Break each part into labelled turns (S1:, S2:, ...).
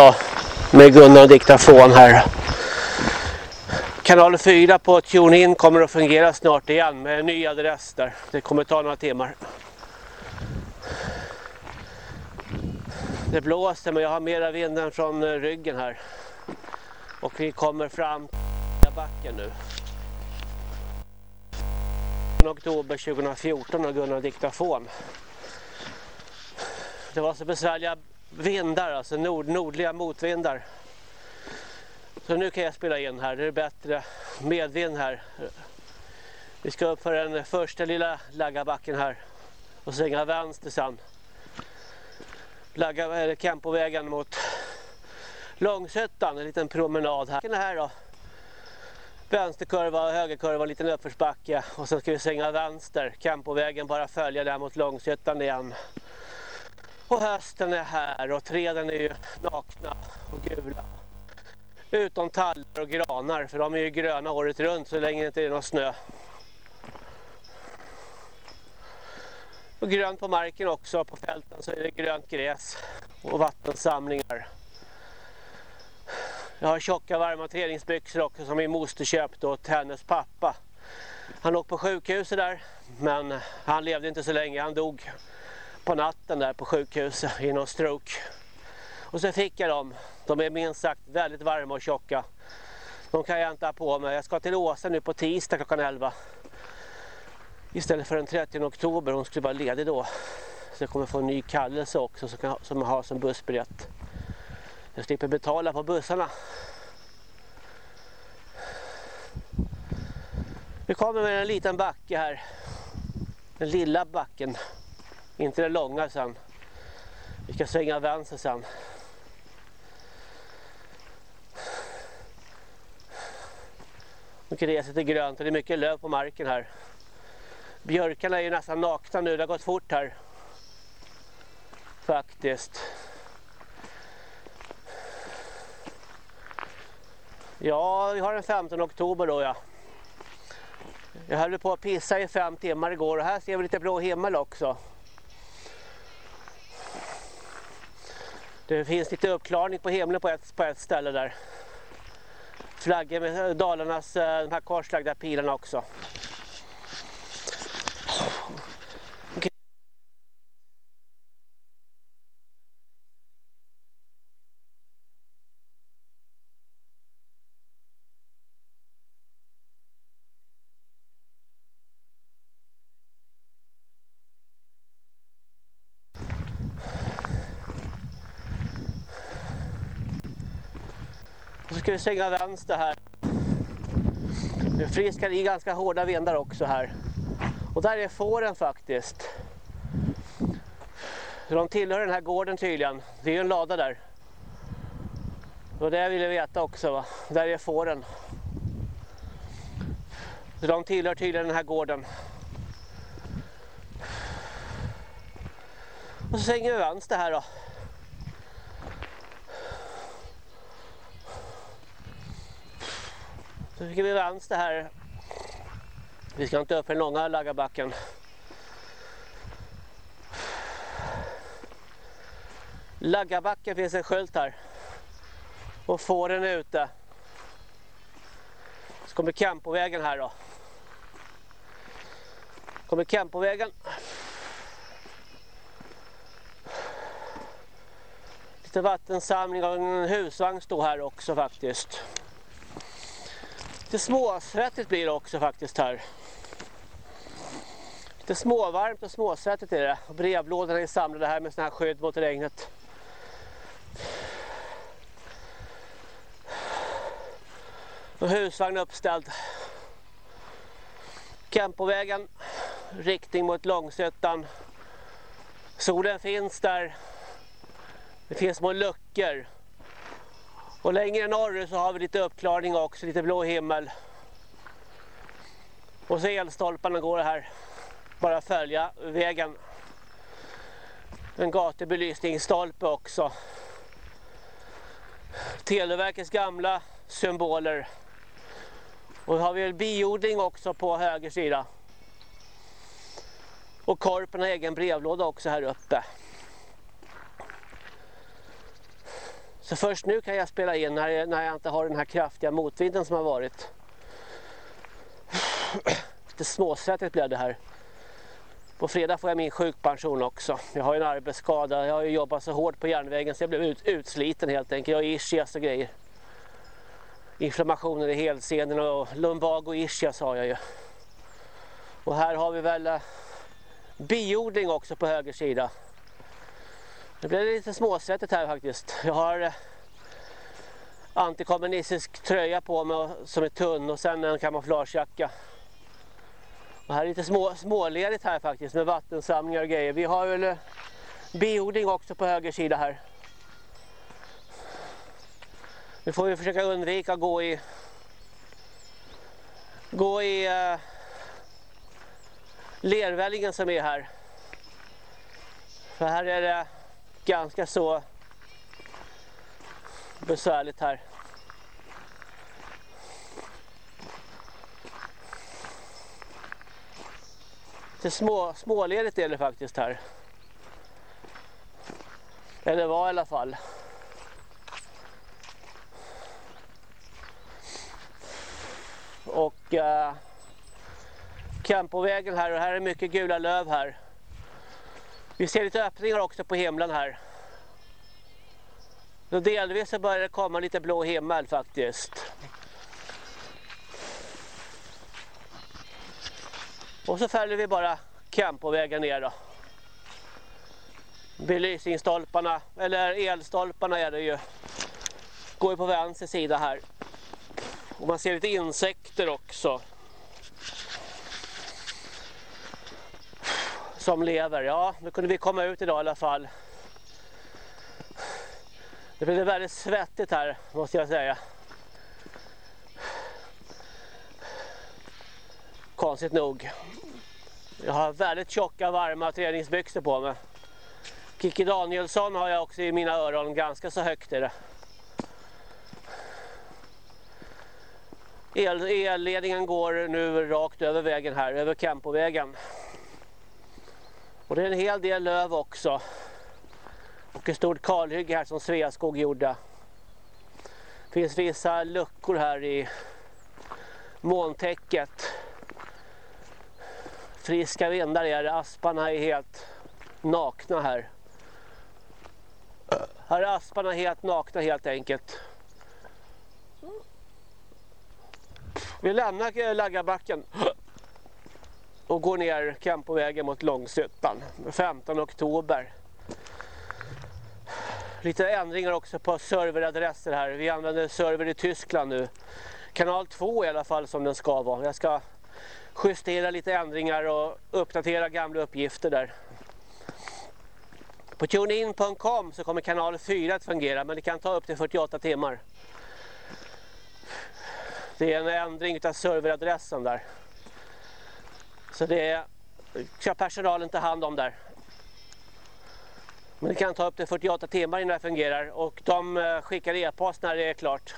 S1: Ja, med Gunnar och diktafon här. Kanal 4 på TuneIn kommer att fungera snart igen med en ny adress där. Det kommer ta några timmar. Det blåser men jag har mera vinden från eh, ryggen här. Och vi kommer fram till backen nu. oktober 2014 och Gunnar diktafon. Det var så besvärliga vindar, alltså nord, nordliga motvindar. Så nu kan jag spela in här, det är bättre medvind här. Vi ska upp för den första lilla laggabacken här och svänga vänster sen. Lagga, eller Kempovägen mot Långsötan, en liten promenad här. här då. Vänsterkurva, högerkurva, en liten uppförsbacke och sen ska vi svänga vänster. Kempovägen bara följa där mot Långsötan igen. Och hösten är här och träden är ju nakna och gula. Utom tallar och granar för de är ju gröna året runt så länge det inte är någon snö. Och grönt på marken också, på fälten så är det grönt gräs och vattensamlingar. Jag har tjocka varma träningsbyxor också som min moster köpte åt hennes pappa. Han låg på sjukhuset där men han levde inte så länge, han dog på natten där på sjukhuset i någon stroke. Och så fick jag dem. De är minst sagt väldigt varma och tjocka. De kan jag inte ha på mig. Jag ska till Åsa nu på tisdag klockan 11. Istället för den 30 oktober. Hon skulle vara ledig då. Så jag kommer få en ny kallelse också som, jag har som bussbiljett. Jag slipper betala på bussarna. Vi kommer med en liten backe här. Den lilla backen. Inte den långa sen. Vi ska svänga vänster sen. Mycket gräset är grönt och det är mycket löv på marken här. Björkarna är ju nästan nakna nu, det har gått fort här. Faktiskt. Ja, vi har den 15 oktober då ja. Jag höll på att pissa i fem timmar igår och här ser vi lite blå himmel också. Det finns lite uppklarning på himlen på ett, på ett ställe där. Flaggor med Dalarnas eh, de här korslagda pilarna också. Ska vi svänga vänster här. Nu friskar i ganska hårda vindar också här. Och där är fåren faktiskt. De tillhör den här gården tydligen. Det är ju en lada där. Det var det jag ville veta också va. Där är fåren. de tillhör tydligen den här gården. Och så svänger vi vänster här då. Så fick vi vänster här. Vi ska inte upp för den långa laggarbacken. Laggarbacken finns en skylt här. Och fåren är ute. Så kommer Kempovägen här då. Kommer Kempovägen. Lite vattensamling och en husvagn står här också faktiskt. Lite småsvettigt blir det också faktiskt här. Lite småvarmt och småsvettigt är det. Och brevlådorna är samlade här med sådana här skydd mot regnet. Och husvagn uppställd. Kempovägen, riktning mot Långsötan. Solen finns där. Det finns små luckor. Och längre norrut så har vi lite uppklarning också, lite blå himmel. Och så elstolparna går här. Bara följa vägen. En gatubelysningsstolpe också. Televerkets gamla symboler. Och har vi biodling också på höger sida. Och Korpen har egen brevlåda också här uppe. Så först nu kan jag spela in när jag, när jag inte har den här kraftiga motvinden som har varit. Lite småsvettigt blev det här. På fredag får jag min sjukpension också. Jag har en arbetsskada. Jag har ju jobbat så hårt på järnvägen så jag blev ut, utsliten helt enkelt. Jag har ischias och grejer. Inflammationer i hälsenorna och lumbago ischias har jag ju. Och här har vi väl eh, biodling också på höger sida. Det blir lite småsvettigt här faktiskt. Jag har eh, antikommunistisk tröja på mig som är tunn och sen en kamouflagejacka. Och här är lite små, småledigt här faktiskt med vattensamlingar och grejer. Vi har väl eh, biodling också på höger sida här. Nu får vi försöka undvika att gå i gå i uh, lervällingen som är här. För här är det ganska så besvärligt här. Lite små, småledigt är det faktiskt här. Eller var i alla fall. Och eh, Campovägen här och här är mycket gula löv här. Vi ser lite öppningar också på himlen här. Så delvis så börjar det komma lite blå himmel faktiskt. Och så följer vi bara Campovägen ner då. Belysningsstolparna, eller elstolparna är det ju. Går ju på vänster sida här. Och man ser lite insekter också. Som lever. Ja, nu kunde vi komma ut idag i alla fall. Det blev väldigt svettigt här måste jag säga. Konstigt nog. Jag har väldigt tjocka varma träningsbyxor på mig. Kiki Danielsson har jag också i mina öron, ganska så högt är det. El, elledningen går nu rakt över vägen här, över Kempovägen. Och det är en hel del löv också. Och ett stort kalhygge här som Sveaskog gjorde. Det finns vissa luckor här i molntäcket. Friska vindar är det. Asparna är helt nakna här. Här är asparna helt nakna helt enkelt. Vi lämnar Laggarbacken och går ner Kempovägen mot Långsuttan 15 oktober. Lite ändringar också på serveradresser här. Vi använder server i Tyskland nu. Kanal 2 i alla fall som den ska vara. Jag ska justera lite ändringar och uppdatera gamla uppgifter där. På tunein.com så kommer kanal 4 att fungera men det kan ta upp till 48 timmar. Det är en ändring av serveradressen där. Så det ska personalen ta hand om där. Men det kan ta upp till 48 timmar innan det fungerar och de eh, skickar e-post när det är klart.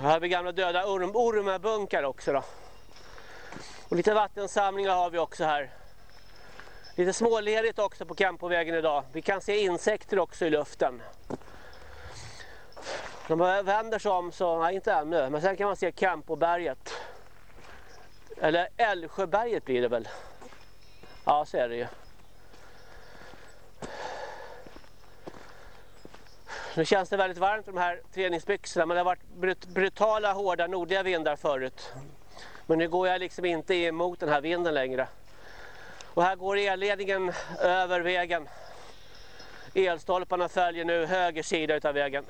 S1: Här har vi gamla döda orm, ormbunkar också då. Och lite vattensamlingar har vi också här. Lite småledigt också på Campovägen idag. Vi kan se insekter också i luften. När man vänder sig om så, nej inte ännu, men sen kan man se Campoberget. Eller Älvsjöberget blir det väl. Ja, så är det ju. Nu känns det väldigt varmt de här träningsbyxorna men det har varit brutala hårda nordliga vindar förut. Men nu går jag liksom inte emot den här vinden längre. Och här går elledningen över vägen. Elstolparna följer nu höger sida av vägen.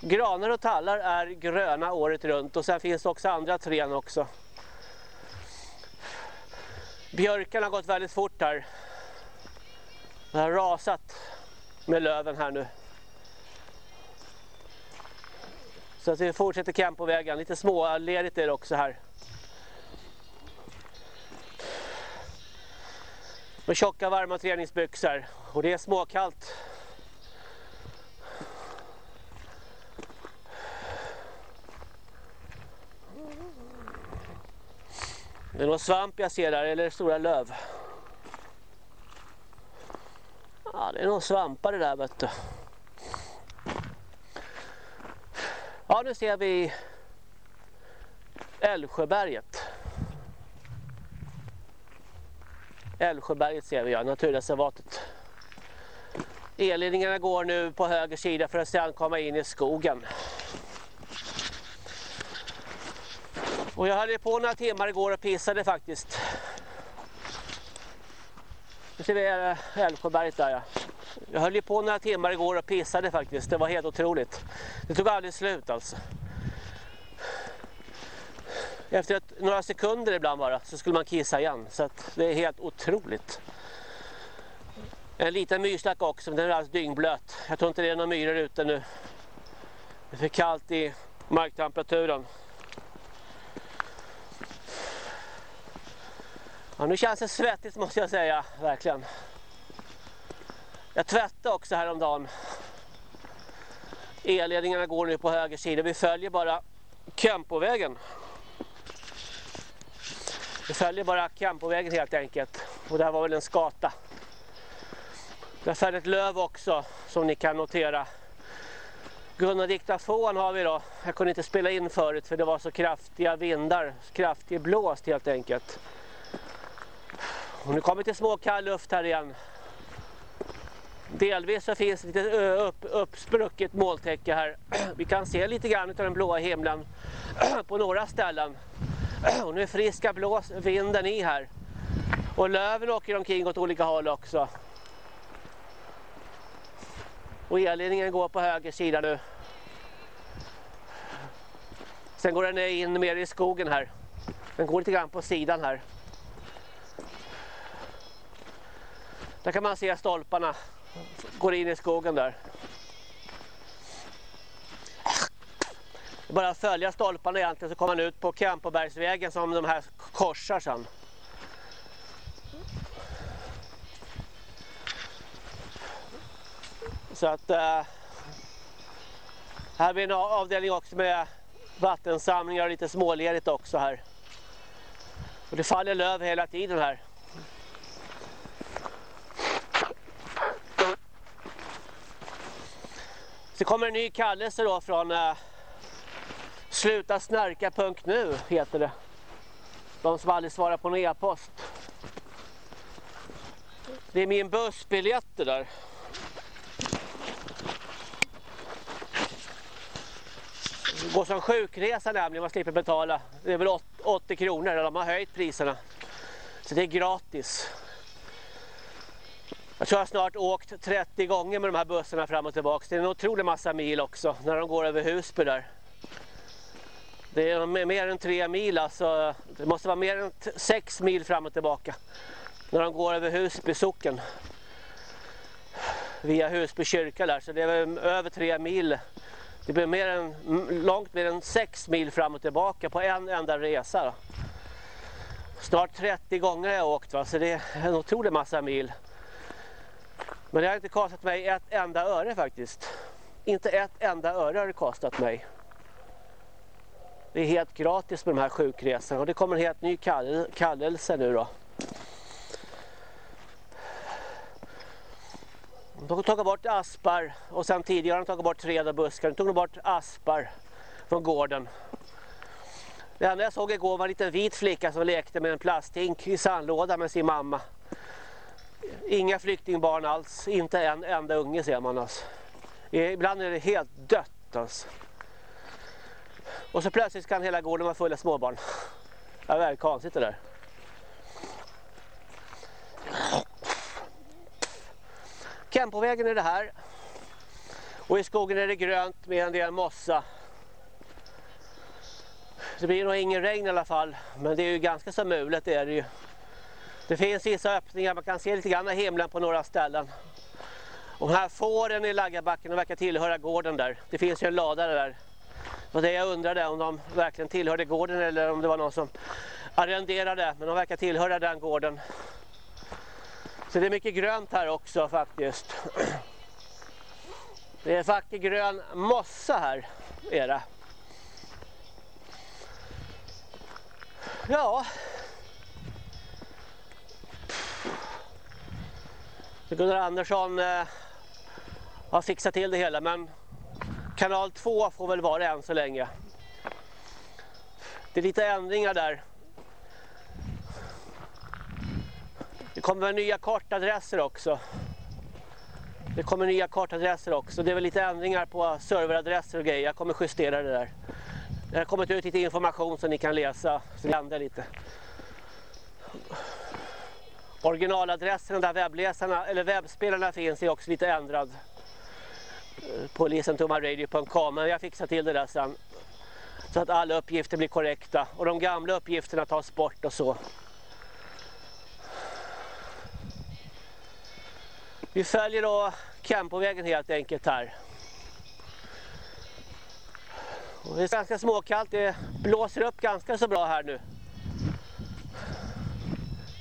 S1: Granar och tallar är gröna året runt och sen finns det också andra trän också. Björkarna har gått väldigt fort här. Det har rasat med löven här nu. Så att vi fortsätter camp på vägen. Lite smålerigt är det också här. Med tjocka varma träningsbyxor. Och det är småkallt. Det är någon svamp jag ser där, eller stora löv. Ja, det är någon svampar det där vet du. Ja, nu ser vi Älvsjöberget. Älvsjöberget ser vi, ja, naturreservatet. Elledningarna går nu på höger sida för att sedan komma in i skogen. Och jag hade på några timmar igår och pissade faktiskt. Nu ser vi eh, Älvsjöberget där ja. Jag höll ju på några timmar igår och pissade faktiskt. Det var helt otroligt. Det tog aldrig slut alltså. Efter ett, några sekunder ibland bara så skulle man kissa igen. Så att det är helt otroligt. En liten myrstack också, men den är alldeles dyngblöt. Jag tror inte det är några myror ute nu. Det är för kallt i marktemperaturen. Ja, nu känns det svettigt måste jag säga, verkligen. Jag tvättade också häromdagen. Elledningarna går nu på höger sida. Vi följer bara Kempovägen. Vi följer bara Kempovägen helt enkelt. Och där var väl en skata. Där följer ett löv också som ni kan notera. Gunnar diktafon har vi då. Jag kunde inte spela in förut för det var så kraftiga vindar. Kraftig blåst helt enkelt. Och nu kommer det småkall luft här igen. Delvis så finns det lite upp, uppsprucket måltäcke här. Vi kan se lite grann av den blåa himlen på några ställen. Och nu är friska blås, vinden i här. Och löven åker omkring åt olika håll också. Och elledningen går på höger sida nu. Sen går den in mer i skogen här. Den går lite grann på sidan här. Där kan man se stolparna. Går in i skogen där. Det är bara att följa stolparna egentligen så kommer man ut på Kempobergsvägen som de här korsar sen. Så att äh, här blir en avdelning också med vattensamlingar och lite småledigt också här. Och det faller löv hela tiden här. Så kommer en ny kallelse då från eh, Sluta snarka.nu heter det. De som aldrig svarar på någon e-post. Det är min bussbiljett det där. Det går som sjukresa nämligen, man slipper betala. Det är väl 80 kronor, de har höjt priserna. Så det är gratis. Jag tror jag har snart åkt 30 gånger med de här bussarna fram och tillbaka. Det är en otrolig massa mil också när de går över Husby där. Det är mer än tre mil, alltså, det måste vara mer än sex mil fram och tillbaka. När de går över Husby socken. Via Husby kyrka där, så det är över tre mil. Det blir mer än, långt mer än sex mil fram och tillbaka på en enda resa. Då. Snart 30 gånger har jag åkt, va? så det är en otrolig massa mil. Men det har inte kostat mig ett enda öre faktiskt. Inte ett enda öre har det kostat mig. Det är helt gratis med de här sjukresorna och det kommer en helt ny kall kallelse nu då. De har tagit bort aspar och sen tidigare har de tagit bort träd och buskar. De tog bort aspar från gården. Det enda jag såg igår var en liten vit flicka som lekte med en plasthink i sandlåda med sin mamma. Inga flyktingbarn alls, inte en enda unge ser man alltså. Ibland är det helt dött alltså. Och så plötsligt kan hela gården vara full av småbarn. Det är väldigt konstigt det där. Kempovägen är det här. Och i skogen är det grönt med en del mossa. Det blir nog ingen regn i alla fall. Men det är ju ganska så mulet det är det ju. Det finns vissa öppningar, man kan se lite grann av himlen på några ställen. Och här fåren i Laggarbacken verkar tillhöra gården där. Det finns ju en lada där. Och det jag undrade om de verkligen tillhörde gården eller om det var någon som arrenderade. Men de verkar tillhöra den gården. Så det är mycket grönt här också faktiskt. Det är faktiskt grön mossa här är det. Ja. Gunnar Andersson eh, har fixat till det hela men kanal 2 får väl vara än så länge. Det är lite ändringar där. Det kommer nya kartadresser också. Det kommer nya kartadresser också. Det är väl lite ändringar på serveradresser och grejer. Jag kommer justera det där. Det har kommit ut lite information som ni kan läsa. Så det händer lite. Originaladressen där webbläsarna eller webbspelarna finns är också lite ändrad. Eh, På listentomaradio.com men jag fixar till det där sen. Så att alla uppgifter blir korrekta och de gamla uppgifterna tas bort och så. Vi följer då Kempovägen helt enkelt här. Och det är ganska småkallt, det blåser upp ganska så bra här nu.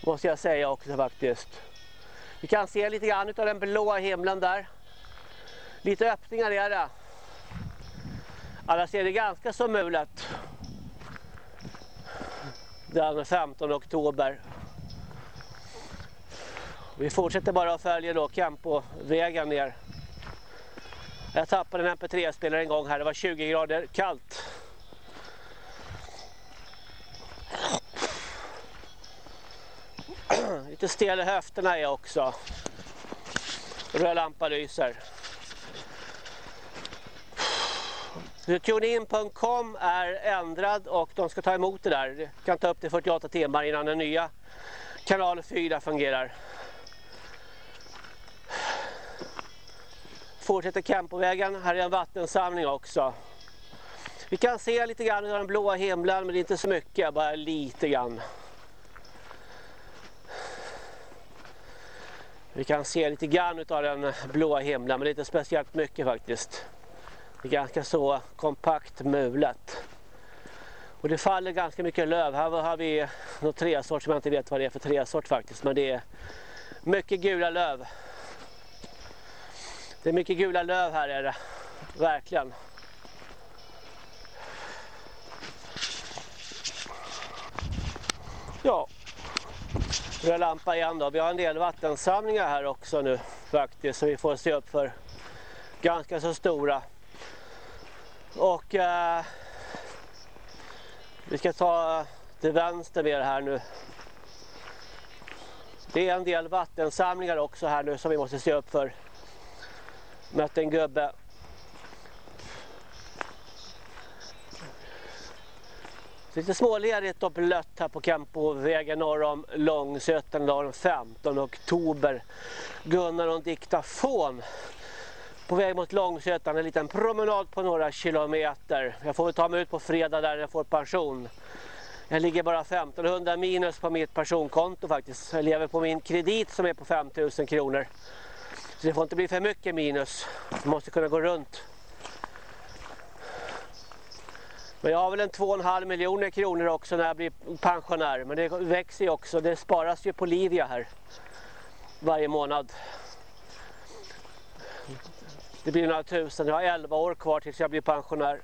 S1: Måste jag säga också faktiskt. Vi kan se lite grann av den blåa himlen där. Lite öppningar är det. Annars är det ganska så mulet. Den 15 oktober. Vi fortsätter bara att följa då Campo-vägen ner. Jag tappade en MP3-spelare en gång här, det var 20 grader kallt. Lite stel i höfterna är jag också. Röd lampa lyser. TuneIn.com är ändrad och de ska ta emot det där. Det kan ta upp till 48 timmar innan den nya kanal 4 fungerar. Fortsätter Kempovägen, här är en vattensamling också. Vi kan se lite grann av den blåa himlen men det är inte så mycket, bara lite grann. Vi kan se lite grann av den blåa himlen men inte speciellt mycket faktiskt. Det är ganska så kompakt mulet. Och det faller ganska mycket löv. Här har vi något träsort som jag inte vet vad det är för träsort faktiskt. Men det är mycket gula löv. Det är mycket gula löv här är det. Verkligen. Ja. Röd lampa igen då. Vi har en del vattensamlingar här också nu faktiskt. Så vi får se upp för ganska så stora. Och eh, vi ska ta till vänster mer här nu. Det är en del vattensamlingar också här nu som vi måste se upp för. Mötte en gubbe. Lite smålerigt och blött här på Kempovägen norr om Långsöten den 15 oktober. Gunnar och en diktafon på väg mot Långsötan, en liten promenad på några kilometer. Jag får väl ta mig ut på fredag där jag får pension. Jag ligger bara 1500 minus på mitt personkonto faktiskt. Jag lever på min kredit som är på 5000 kronor. Så det får inte bli för mycket minus. Jag måste kunna gå runt. Men jag har väl en 2,5 miljoner kronor också när jag blir pensionär. Men det växer ju också. Det sparas ju på Livia här. Varje månad. Det blir några tusen. Jag har 11 år kvar tills jag blir pensionär.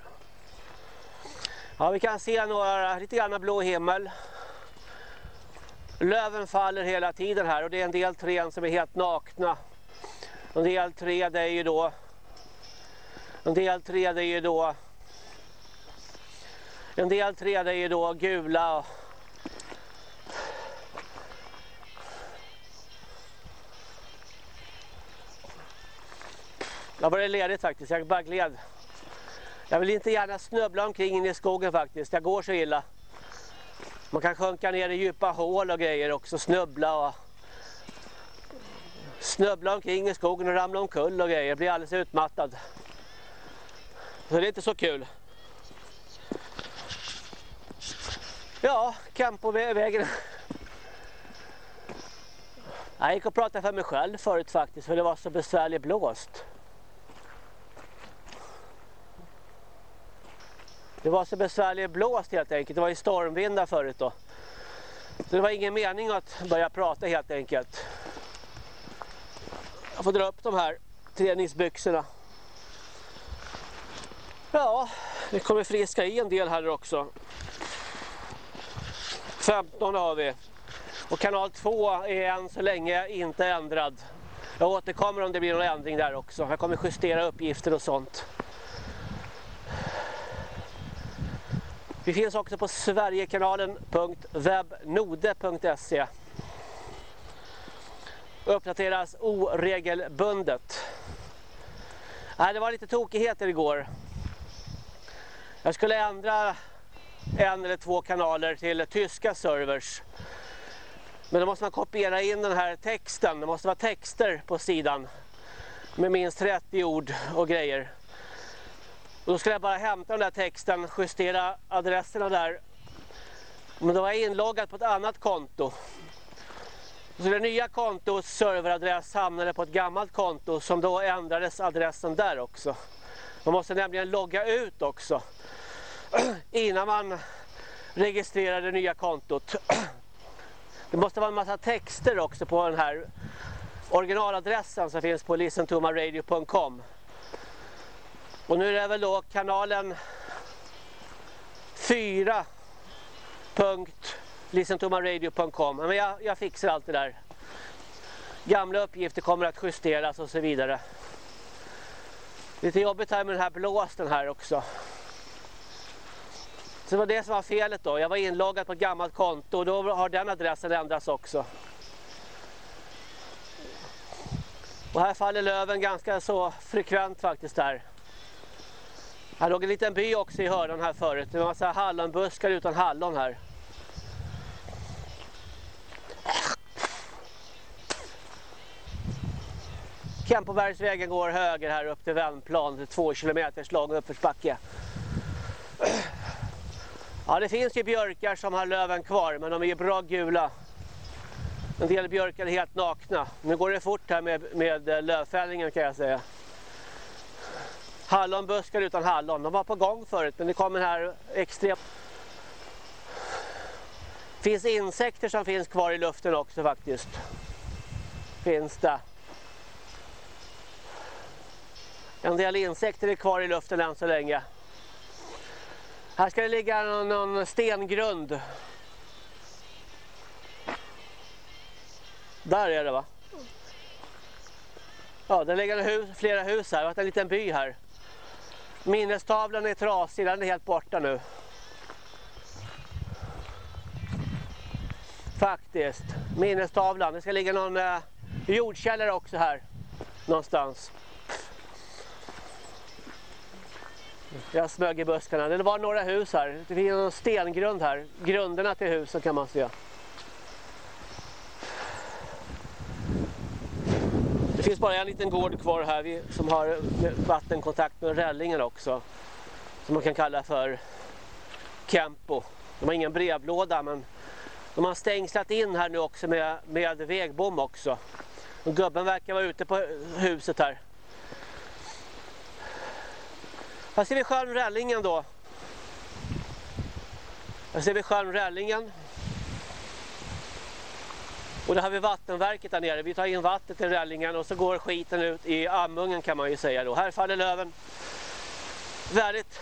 S1: Ja, vi kan se några, lite grann blå himmel. Löven faller hela tiden här och det är en del träd som är helt nakna. En del träd är ju då en del träd är ju då en del träd är ju då gula Jag var ledigt faktiskt, jag bara gled. Jag vill inte gärna snubbla omkring in i skogen faktiskt, jag går så illa. Man kan sjunka ner i djupa hål och grejer också, snubbla och snubbla omkring i skogen och ramla omkull och grejer, Jag blir alldeles utmattad. Så det är inte så kul. Ja, kamp på vägen. Jag gick och pratade för mig själv förut faktiskt för det var så besvärligt blåst. Det var så besvärligt blåst helt enkelt. Det var ju stormvindar förut då. Så det var ingen mening att börja prata helt enkelt. Jag får dra upp de här träningsbyxorna. Ja, det kommer friska i en del här också. 15 har vi. Och kanal 2 är än så länge inte ändrad. Jag återkommer om det blir någon ändring där också. Jag kommer justera uppgifter och sånt. Vi finns också på sverigekanalen.webnode.se Uppdateras oregelbundet. Nej, det var lite tokigheter igår. Jag skulle ändra en eller två kanaler till tyska servers. Men då måste man kopiera in den här texten. Det måste vara texter på sidan. Med minst 30 ord och grejer. Och då skulle jag bara hämta den där texten, justera adresserna där. Men då var jag inloggad på ett annat konto. Så det nya kontos serveradress hamnade på ett gammalt konto som då ändrades adressen där också. Man måste nämligen logga ut också innan man registrerar det nya kontot. Det måste vara en massa texter också på den här originaladressen som finns på listentomaradio.com. Och nu är det väl då kanalen 4.listentomaradio.com. Men jag, jag fixar allt det där. Gamla uppgifter kommer att justeras och så vidare. Lite jobbigt här med den här blåsten här också. Så det var det som var felet då. Jag var inloggad på ett gammalt konto och då har den adressen ändrats också. Och här faller löven ganska så frekvent faktiskt där. Här låg en liten by också i hörnan här förut. Det var en massa hallonbuskar utan hallon här. Kempobergsvägen går höger här upp till Vändplan. Två kilometers lång uppförsbacke. Ja, det finns ju björkar som har löven kvar, men de är ju bra gula. En del björkar är helt nakna. Nu går det fort här med, med eh, lövfällningen kan jag säga. Hallonbuskar utan hallon. De var på gång förut, men det kommer här extremt... Det finns insekter som finns kvar i luften också faktiskt. Finns det. En del insekter är kvar i luften än så länge. Här ska det ligga någon, någon stengrund. Där är det va? Ja, det ligger hus, flera hus här. Det har varit en liten by här. Minnestavlan är trasig, den är helt borta nu. Faktiskt. Minnestavlan. Det ska ligga någon eh, jordkällare också här. Någonstans. Jag smög i buskarna. Det var några hus här. Det finns en stengrund här. Grunderna till husen kan man se. Det finns bara en liten gård kvar här som har vattenkontakt med rällingen också. Som man kan kalla för Kempo. De har ingen brevlåda men de har stängslat in här nu också med, med vägbom också. Och gubben verkar vara ute på huset här. Här ser vi sjön Rällingen då. Här ser vi sjön Rällingen. Och där har vi vattenverket där nere. Vi tar in vattnet i Rällingen och så går skiten ut i ammungen kan man ju säga då. Här faller löven. Väldigt.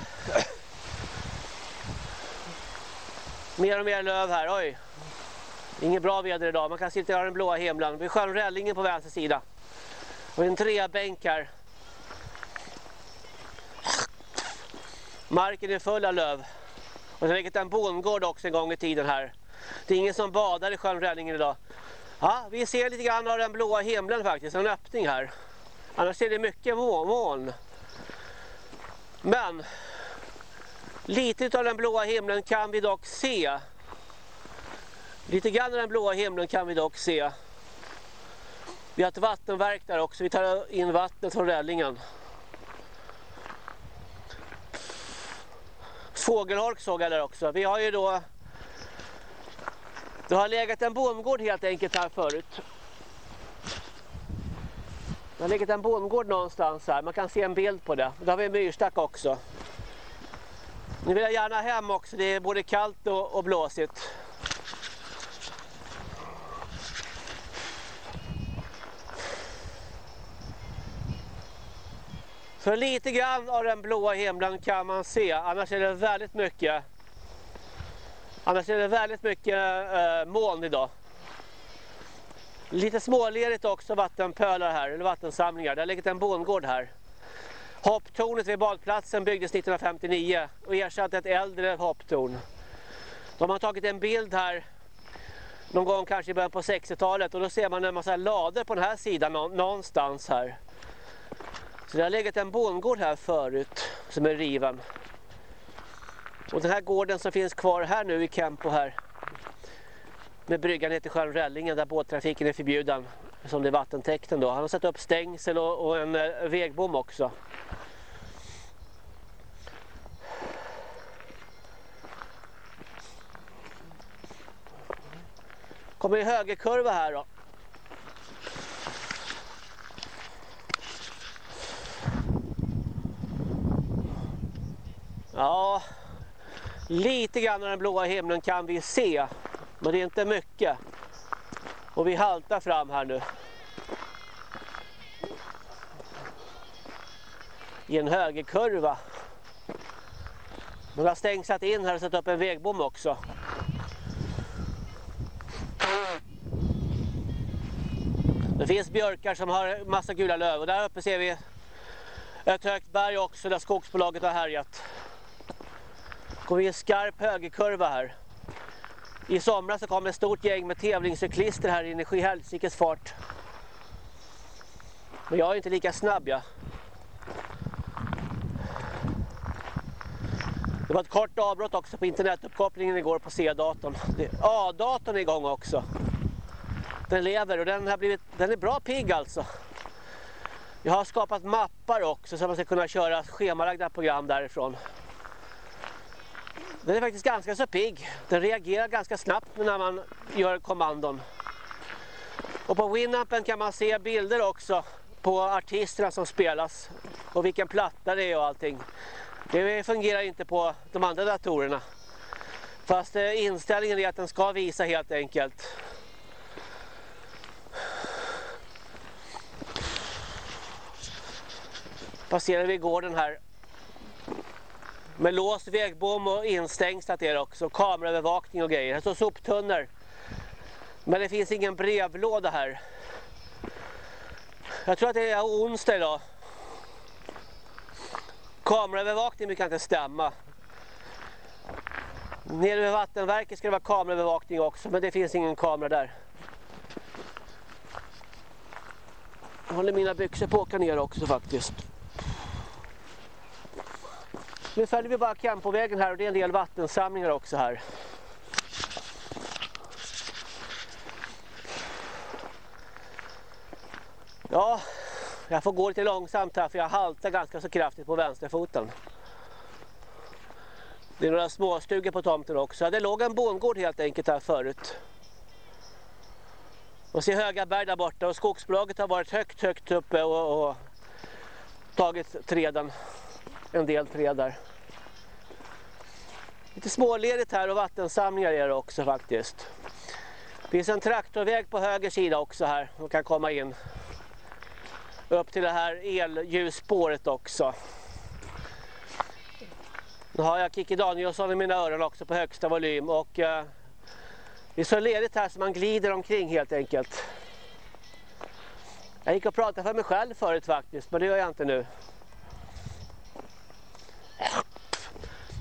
S1: Mer och mer löv här, oj. Inget bra väder idag, man kan sitta i den blåa himlen. Vi sjön Rällingen på vänster sida. Och en träbänk här. Marken är full av löv. Och det har legat en bondgård också en gång i tiden här. Det är ingen som badar i sjön Rällingen idag. Ja, vi ser lite grann av den blåa himlen faktiskt, en öppning här. Annars är det mycket moln. Men lite av den blåa himlen kan vi dock se. Lite grann av den blåa himlen kan vi dock se. Vi har ett vattenverk där också. Vi tar in vattnet från Rällingen. Fågelholk såg jag där också. Vi har ju då det har legat en bondgård helt enkelt här förut. Det har legat en bondgård någonstans här. Man kan se en bild på det. Då har vi en myrstack också. Nu vill jag gärna hem också. Det är både kallt och, och blåsigt. Så lite grann av den blåa himlen kan man se. Annars är det väldigt mycket Annars är det väldigt mycket eh, moln idag. Lite smålerigt också vattenpölar här, eller vattensamlingar. Det har legat en bondgård här. Hopptornet vid badplatsen byggdes 1959 och ersatte ett äldre hopptorn. De har tagit en bild här någon gång kanske i början på 60-talet och då ser man en massa lader på den här sidan någonstans här. Så det har legat en bondgård här förut som är riven. Och den här gården som finns kvar här nu i Kempo här med bryggan heter sjön Rällingen där båttrafiken är förbjuden som det är vattentäkten då. Han har satt upp stängsel och, och en eh, vägbom också. Kommer i högerkurva här då. Ja, lite grann av den blåa himlen kan vi se. Men det är inte mycket. Och vi haltar fram här nu. I en högerkurva. Man har stängsat in här och satt upp en vägbom också. Det finns björkar som har massa gula löv och där uppe ser vi ett högt berg också där skogsbolaget har härjat kommer vi en skarp högerkurva här. I somras så kom ett stort gäng med tävlingscyklister här inne i helsikes fart. Men jag är inte lika snabb jag. Det var ett kort avbrott också på internetuppkopplingen igår på C-datorn. A-datorn är igång också. Den lever och den, har blivit, den är bra pigg alltså. Jag har skapat mappar också så att man ska kunna köra schemalagda program därifrån. Den är faktiskt ganska så pigg. Den reagerar ganska snabbt när man gör kommandon. Och på Winampen kan man se bilder också på artisterna som spelas. Och vilken platta det är och allting. Det fungerar inte på de andra datorerna. Fast eh, inställningen är att den ska visa helt enkelt. Passerar vi gården här med låst vägbom och instängslat är det också. Kameraövervakning och grejer. Här står soptunnor. Men det finns ingen brevlåda här. Jag tror att det är onsdag idag. Kameraövervakning brukar inte stämma. Nere vid Vattenverket ska det vara kameraövervakning också. Men det finns ingen kamera där. Jag håller mina byxor på att åka ner också faktiskt. Nu följer vi bara Campovägen här och det är en del vattensamlingar också här. Ja, jag får gå lite långsamt här för jag haltar ganska så kraftigt på vänsterfoten. Det är några småstugor på tomten också. Det låg en bondgård helt enkelt här förut. Och ser höga berg där borta och skogsbolaget har varit högt högt uppe och, och tagit träden en del träd där. Lite småledigt här och vattensamlingar är det också faktiskt. Det finns en traktorväg på höger sida också här. Man kan komma in upp till det här elljusspåret också. Nu har jag Kiki Danielsson i mina öron också på högsta volym och eh, det är så ledigt här så man glider omkring helt enkelt. Jag gick och pratade för mig själv förut faktiskt, men det gör jag inte nu.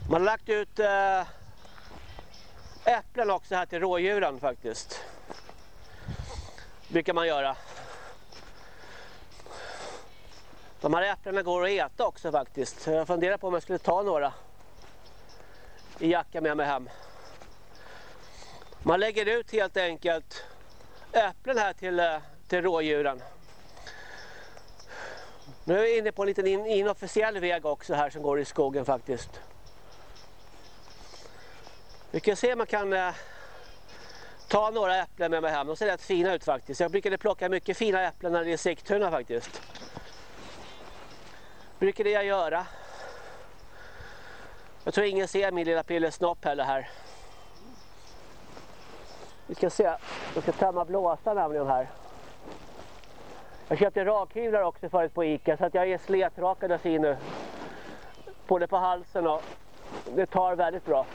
S1: Man har lagt ut eh, äpplen också här till rådjuren faktiskt. Brukar man göra. De här äpplena går att äta också faktiskt. Jag funderar på om jag skulle ta några i jacka med mig hem. Man lägger ut helt enkelt äpplen här till, eh, till rådjuren. Nu är vi inne på en liten inofficiell väg också här som går i skogen faktiskt. Vi kan se om man kan eh, ta några äpplen med mig hem. De ser rätt fina ut faktiskt. Jag brukade plocka mycket fina äpplen när det är Sigtuna faktiskt. Brukade jag göra. Jag tror ingen ser min lilla pillesnopp heller här. Vi ska se. Jag ska tömma blåsa nämligen här. Jag köpte rakhyvlar också förut på Ica så att jag är sletrakad och nu. Både på halsen och det tar väldigt bra.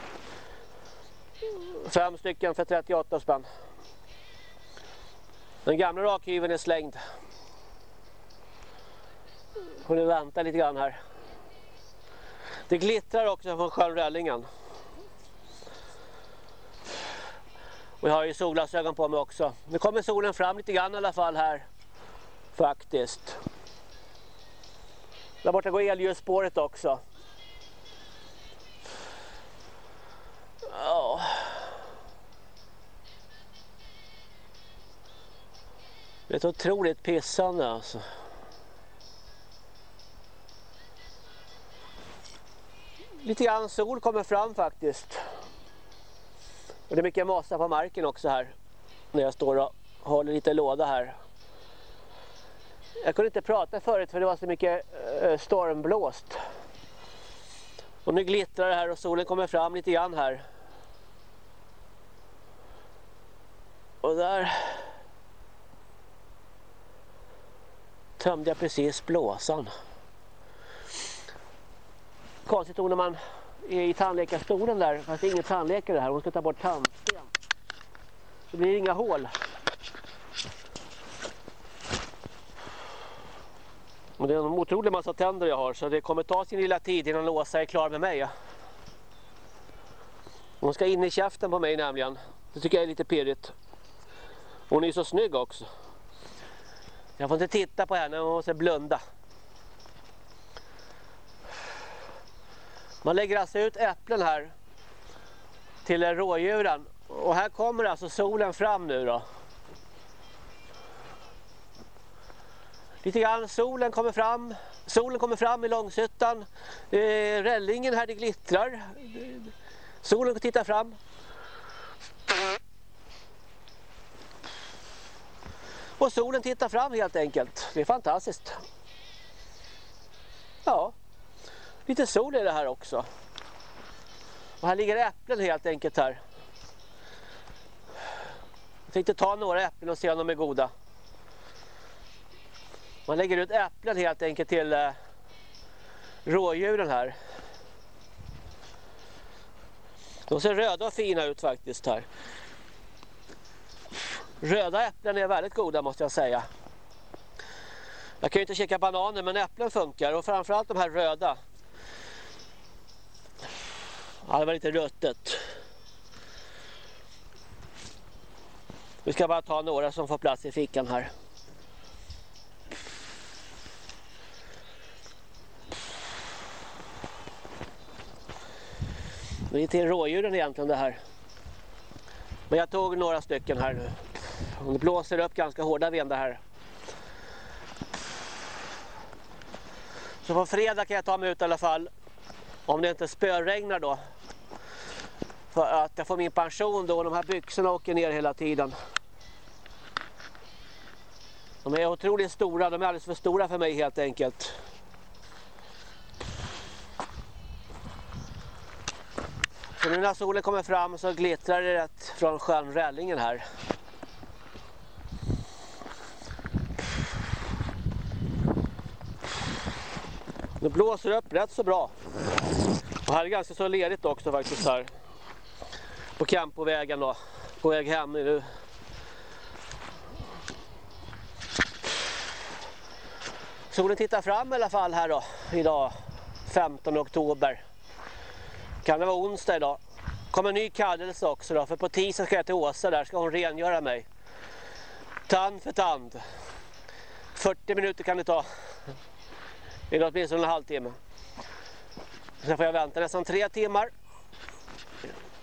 S1: Fem stycken för 38 spänn. Den gamla rakhyveln är slängd. Får ni vänta lite grann här. Det glittrar också från sjön Röllingen. Och jag har ju solglasögon på mig också. Nu kommer solen fram lite grann i alla fall här. Faktiskt. Där borta går elljusspåret också. Ja. Det är ett otroligt pissande alltså. Lite grann sol kommer fram faktiskt. Och det är mycket massa på marken också här. När jag står och håller lite låda här. Jag kunde inte prata förut för det var så mycket eh, stormblåst. Och nu glittrar det här och solen kommer fram lite grann här. Och där tömde jag precis blåsan. Konstigt nog när man är i tandläkarstolen där, fast det är ingen tandläkare här, hon ska ta bort tandsten. Det blir inga hål. Och det är en otrolig massa tänder jag har så det kommer ta sin lilla tid innan Åsa är klar med mig. Hon ska in i käften på mig nämligen. Det tycker jag är lite pirrigt. Hon är ju så snygg också. Jag får inte titta på henne, hon måste blunda. Man lägger alltså ut äpplen här till rådjuren. Och här kommer alltså solen fram nu då. Lite grann solen kommer fram. Solen kommer fram i Långshyttan. Eh, rällingen här det glittrar. Solen tittar fram. Och solen tittar fram helt enkelt. Det är fantastiskt. Ja, lite sol är det här också. Och här ligger äpplen helt enkelt här. Jag tänkte ta några äpplen och se om de är goda. Man lägger ut äpplen helt enkelt till eh, rådjuren här. De ser röda och fina ut faktiskt här. Röda äpplen är väldigt goda måste jag säga. Jag kan ju inte käka bananer men äpplen funkar och framförallt de här röda. Ja, det var lite ruttet. Vi ska bara ta några som får plats i fickan här. Det är till rådjuren egentligen det här. Men jag tog några stycken här nu. Och det blåser upp ganska hårda vindar här. Så på fredag kan jag ta mig ut i alla fall. Om det inte spöregnar då. För att jag får min pension då och de här byxorna åker ner hela tiden. De är otroligt stora, de är alldeles för stora för mig helt enkelt. Så nu när solen kommer fram så glittrar det rätt från sjön Rällingen här. Det blåser upp rätt så bra. Och här är det ganska så ledigt också faktiskt här. På Campovägen då. På väg hem nu. Solen tittar fram i alla fall här då. Idag 15 oktober. Kan det vara onsdag idag. Kommer en ny kallelse också då. För på tisdag ska jag till Åsa där. Ska hon rengöra mig. Tand för tand. 40 minuter kan det ta. Det är åtminstone en halvtimme. Sen får jag vänta nästan tre timmar.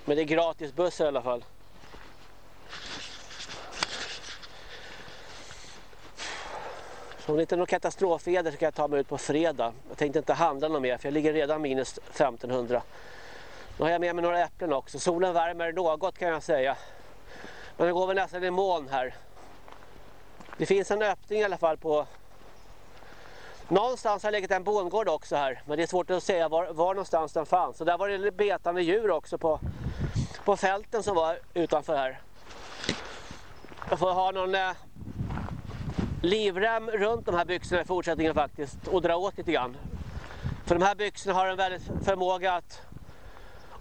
S1: Men det är gratis buss i alla fall. Så om det inte är någon katastrofväder så kan jag ta mig ut på fredag. Jag tänkte inte handla något mer för jag ligger redan minus 1500. Nu har jag med mig några äpplen också. Solen värmer något kan jag säga. Men det går väl nästan i moln här. Det finns en öppning i alla fall på Någonstans har legat en bondgård också här. Men det är svårt att säga var, var någonstans den fanns. Och där var det betande djur också på, på fälten som var utanför här. Jag får ha någon eh, livrem runt de här byxorna i fortsättningen faktiskt. Och dra åt lite grann. För de här byxorna har en väldigt förmåga att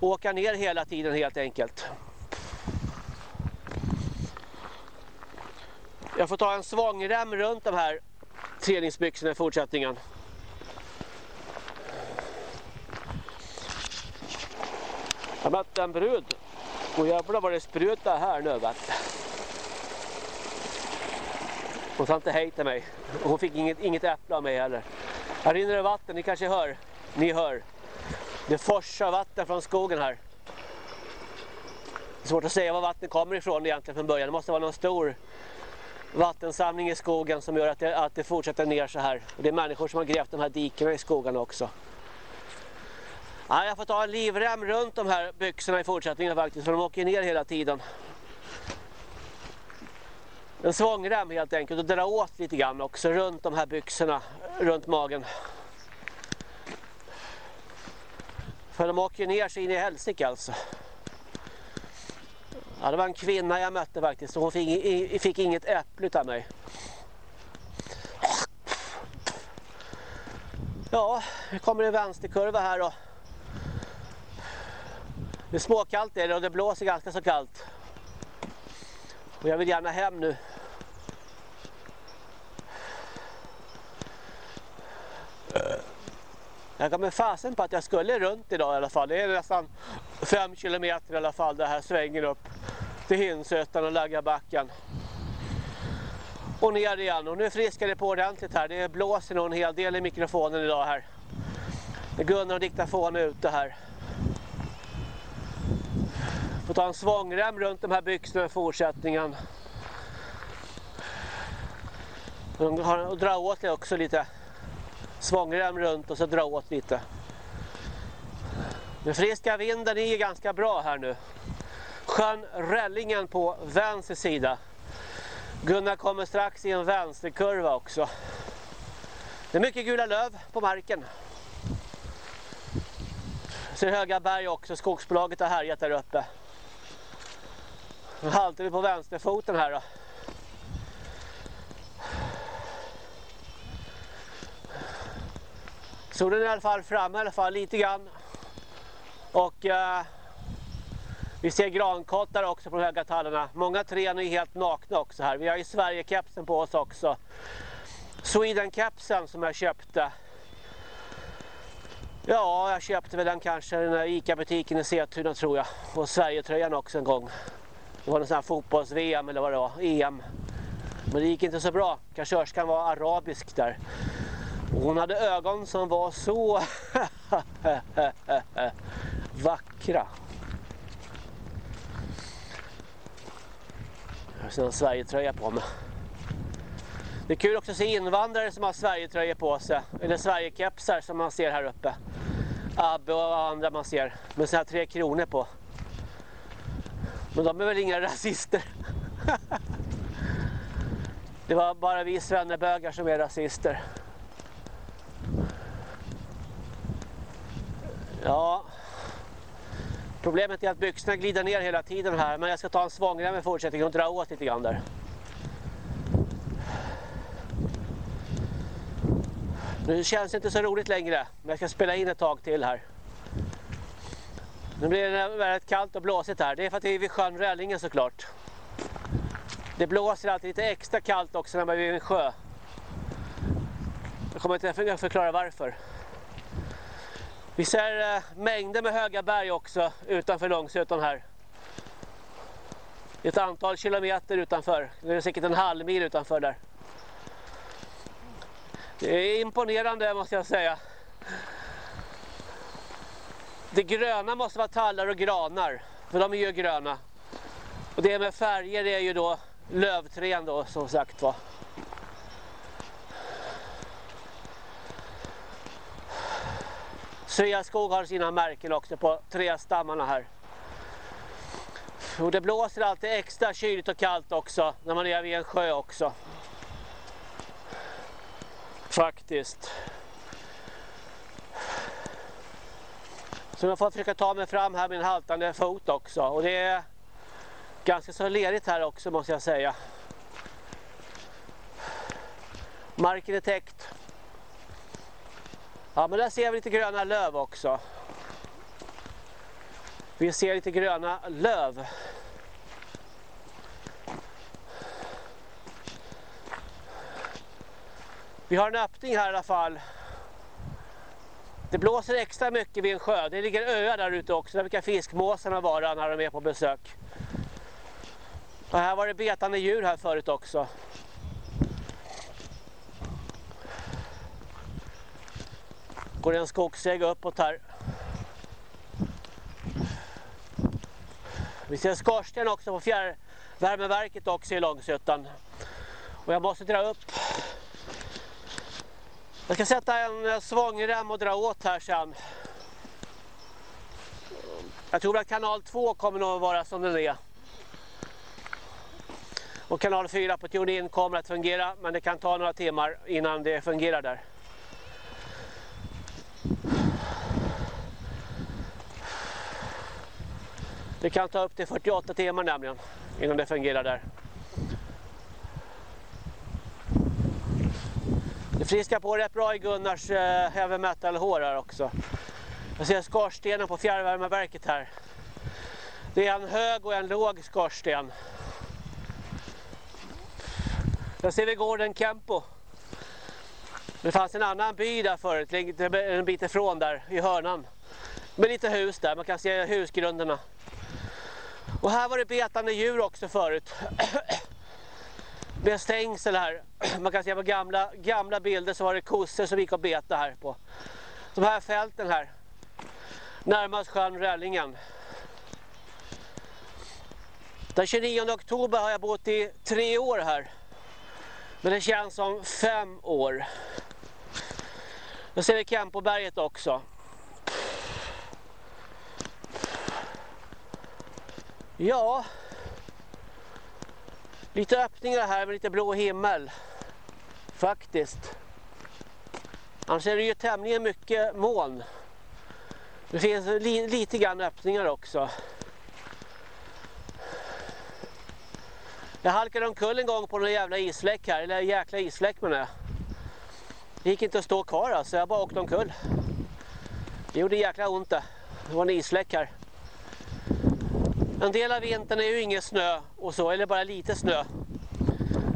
S1: åka ner hela tiden helt enkelt. Jag får ta en svångrem runt de här träningsbyxorna i fortsättningen. Jag mötte en brud. Och jävlar vad det sprutar här nu vet Hon sa inte hej till mig. Hon fick inget, inget äpple av mig heller. Här rinner det vatten, ni kanske hör. Ni hör. Det forsar vatten från skogen här. Det är svårt att säga var vattnet kommer ifrån egentligen från början. Det måste vara någon stor vattensamling i skogen som gör att det, att det fortsätter ner så här. Och det är människor som har grävt de här dikerna i skogen också. Ja, jag får ta en livrem runt de här byxorna i fortsättningen faktiskt för de åker ner hela tiden. En svångrem helt enkelt och dra åt lite grann också runt de här byxorna, runt magen. För de åker ner sig in i helsike alltså. Ja, det var en kvinna jag mötte faktiskt hon fick, fick inget äpple av mig. Ja, nu kommer en vänsterkurva här då. Det är småkallt är det och det blåser ganska så kallt. Och jag vill gärna hem nu. Jag gav mig fasen på att jag skulle runt idag i alla fall. Det är nästan 5 kilometer i alla fall det här svängen upp till Hinsötan och Laggabacken. Och ner igen och nu friskar det på ordentligt här. Det blåser nog en hel del i mikrofonen idag här. Gunnar och diktafon är ute här. Får ta en svångrem runt de här byxorna i fortsättningen. Och dra åt det också lite. Svångrem runt och så dra åt lite. Den friska vinden är ganska bra här nu. Sjön Rällingen på vänster sida. Gunnar kommer strax i en vänsterkurva också. Det är mycket gula löv på marken. Ser höga berg också, skogsbolaget har härjat där uppe. Nu haltar vi på vänsterfoten här då. Solen är i alla fall framme i alla fall lite grann. Och eh, vi ser grankottar också på de höga tallarna. Många träd är helt nakna också här. Vi har ju Sverige-kepsen på oss också. Sweden-kepsen som jag köpte. Ja, jag köpte väl den kanske i den här Ica-butiken i Setuna tror jag. Och Sverigetröjan också en gång. Det var någon sån här fotbolls-VM eller vad det var, EM. Men det gick inte så bra. Kassörskan var arabisk där. Och hon hade ögon som var så vackra. Jag har en Sverigetröja på mig. Det är kul också att se invandrare som har Sverigetröja på sig. Eller Sverigekepsar som man ser här uppe. Abbe och andra man ser. Med så här tre kronor på. Men de är väl inga rasister. Det var bara vi svennebögar som är rasister. Ja. Problemet är att byxorna glider ner hela tiden här. Men jag ska ta en svångrem i fortsättningen och dra åt lite grann där. Nu känns det inte så roligt längre. Men jag ska spela in ett tag till här. Nu blir det väldigt kallt och blåsigt här. Det är för att vi är vid sjön Rällingen såklart. Det blåser alltid lite extra kallt också när man är vid en sjö. Jag kommer inte att förklara varför. Vi ser eh, mängder med höga berg också utanför Långsötan här. Ett antal kilometer utanför. Det är säkert en halv mil utanför där. Det är imponerande måste jag säga. Det gröna måste vara tallar och granar. För de är ju gröna. Och det med färger är ju då lövträn då som sagt var. Sveaskog har sina märken också på trästammarna här. Och det blåser alltid extra kyligt och kallt också när man är vid en sjö också. Faktiskt. Så jag får försöka ta mig fram här med en haltande fot också. Och det är ganska så lerigt här också måste jag säga. Marken är täckt. Ja men där ser vi lite gröna löv också. Vi ser lite gröna löv. Vi har en öppning här i alla fall. Det blåser extra mycket vid en sjö. Det ligger öar där ute också. Där brukar fiskmåsarna vara när de är på besök. Och här var det betande djur här förut också. Går det en skogsväg uppåt här. Vi ser skorsten också på fjärrvärmeverket också i Långsötan. Och jag måste dra upp. Jag ska sätta en eh, svångrem och dra åt här sen. Jag tror att kanal 2 kommer nog vara som den är. Och kanal 4 på TuneIn kommer att fungera men det kan ta några timmar innan det fungerar där. Det kan ta upp till 48 timmar nämligen innan det fungerar där. Det friskar på rätt bra i Gunnars eh, heavy metal hår här också. Jag ser skorstenen på fjärrvärmeverket här. Det är en hög och en låg skorsten. Där ser vi gården Kempo. Det fanns en annan by där förut, en bit ifrån där i hörnan. Med lite hus där, man kan se husgrunderna. Och här var det betande djur också förut. Med stängsel här. Man kan se på gamla, gamla bilder så var det kossor som gick och betade här på. De här fälten här. Närmast sjön Rällingen. Den 29 oktober har jag bott i tre år här. Men det känns som fem år. Nu ser vi Kempoberget också. Ja, lite öppningar här med lite blå himmel. Faktiskt. Annars är det ju tämligen mycket moln. Det finns li lite grann öppningar också. Jag halkade omkull en gång på någon jävla isfläck här, eller jäkla isfläck menar jag. Det gick inte att stå kvar alltså, jag bara åkte omkull. Det gjorde jäkla ont det. Det var en isfläck här. En del av vintern är ju ingen snö och så, eller bara lite snö.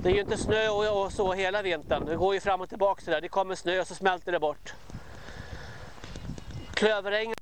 S1: Det är ju inte snö och, och så hela vintern. Det går ju fram och tillbaka så där. Det kommer snö och så smälter det bort. Klöverängen